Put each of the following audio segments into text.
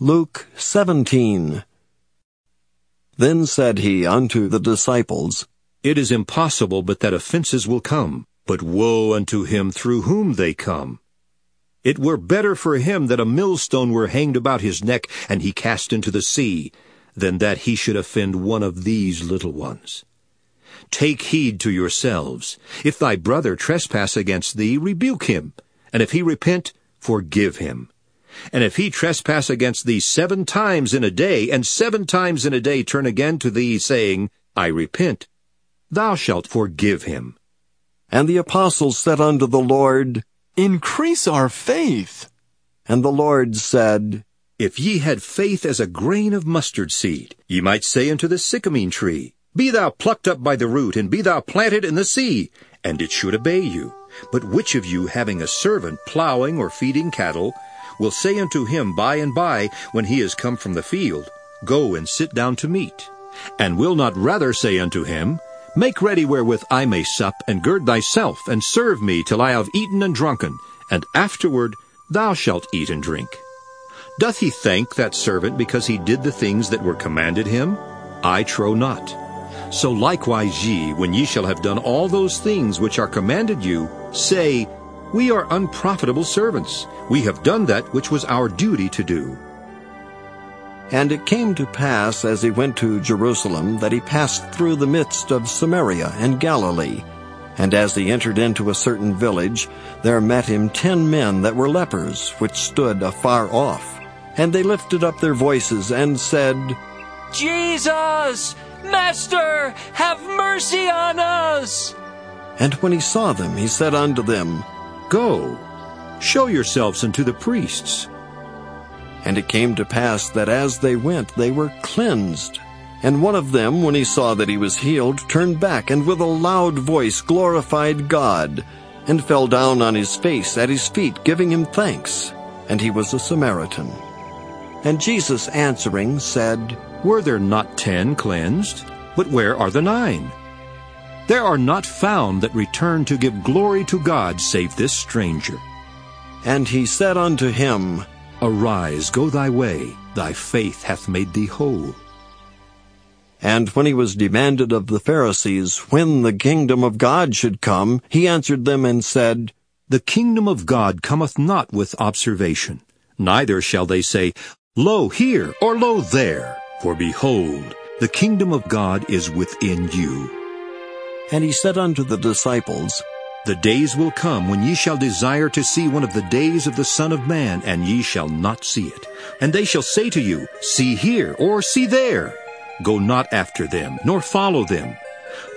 Luke 17 Then said he unto the disciples, It is impossible but that offenses will come, but woe unto him through whom they come. It were better for him that a millstone were hanged about his neck, and he cast into the sea, than that he should offend one of these little ones. Take heed to yourselves. If thy brother trespass against thee, rebuke him, and if he repent, forgive him. And if he trespass against thee seven times in a day, and seven times in a day turn again to thee, saying, I repent, thou shalt forgive him. And the apostles said unto the Lord, Increase our faith. And the Lord said, If ye had faith as a grain of mustard seed, ye might say unto the sycamine tree, Be thou plucked up by the root, and be thou planted in the sea, and it should obey you. But which of you, having a servant plowing or feeding cattle, will say unto him by and by, when he is come from the field, Go and sit down to meat? And will not rather say unto him, Make ready wherewith I may sup, and gird thyself, and serve me till I have eaten and drunken, and afterward thou shalt eat and drink. Doth he thank that servant because he did the things that were commanded him? I trow not. So likewise ye, when ye shall have done all those things which are commanded you, say, we are unprofitable servants. We have done that which was our duty to do. And it came to pass, as he went to Jerusalem, that he passed through the midst of Samaria and Galilee. And as he entered into a certain village, there met him ten men that were lepers, which stood afar off. And they lifted up their voices and said, Jesus! Master, have mercy on us! And when he saw them, he said unto them, Go, show yourselves unto the priests. And it came to pass that as they went, they were cleansed. And one of them, when he saw that he was healed, turned back, and with a loud voice glorified God, and fell down on his face at his feet, giving him thanks. And he was a Samaritan. And Jesus answering said, Were there not ten cleansed? But where are the nine? There are not found that return to give glory to God save this stranger. And he said unto him, Arise, go thy way, thy faith hath made thee whole. And when he was demanded of the Pharisees when the kingdom of God should come, he answered them and said, The kingdom of God cometh not with observation, neither shall they say, Lo here, or lo there, for behold, the kingdom of God is within you. And he said unto the disciples, The days will come when ye shall desire to see one of the days of the Son of Man, and ye shall not see it. And they shall say to you, See here, or see there. Go not after them, nor follow them.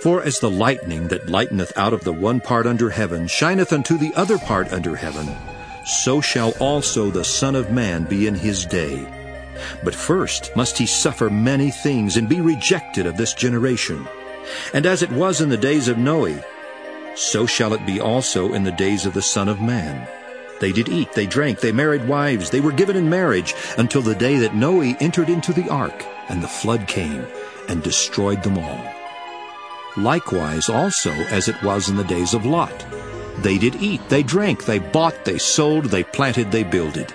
For as the lightning that lighteneth out of the one part under heaven shineth unto the other part under heaven, so shall also the Son of Man be in his day. But first must he suffer many things and be rejected of this generation. And as it was in the days of Noe, so shall it be also in the days of the Son of Man. They did eat, they drank, they married wives, they were given in marriage, until the day that Noe entered into the ark, and the flood came, and destroyed them all. Likewise also as it was in the days of Lot. They did eat, they drank, they bought, they sold, they planted, they builded.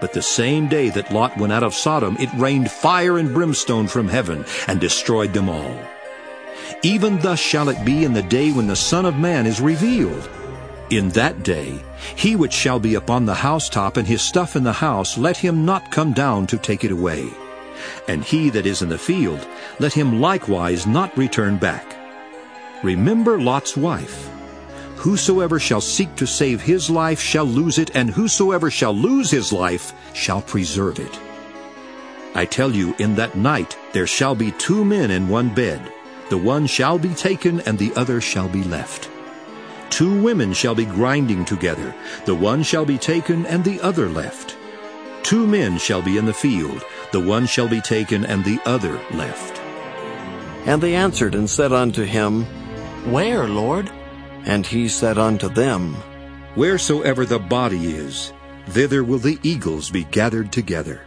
But the same day that Lot went out of Sodom, it rained fire and brimstone from heaven, and destroyed them all. Even thus shall it be in the day when the Son of Man is revealed. In that day, he which shall be upon the housetop and his stuff in the house, let him not come down to take it away. And he that is in the field, let him likewise not return back. Remember Lot's wife. Whosoever shall seek to save his life shall lose it, and whosoever shall lose his life shall preserve it. I tell you, in that night there shall be two men in one bed. The one shall be taken, and the other shall be left. Two women shall be grinding together. The one shall be taken, and the other left. Two men shall be in the field. The one shall be taken, and the other left. And they answered and said unto him, Where, Lord? And he said unto them, Wheresoever the body is, thither will the eagles be gathered together.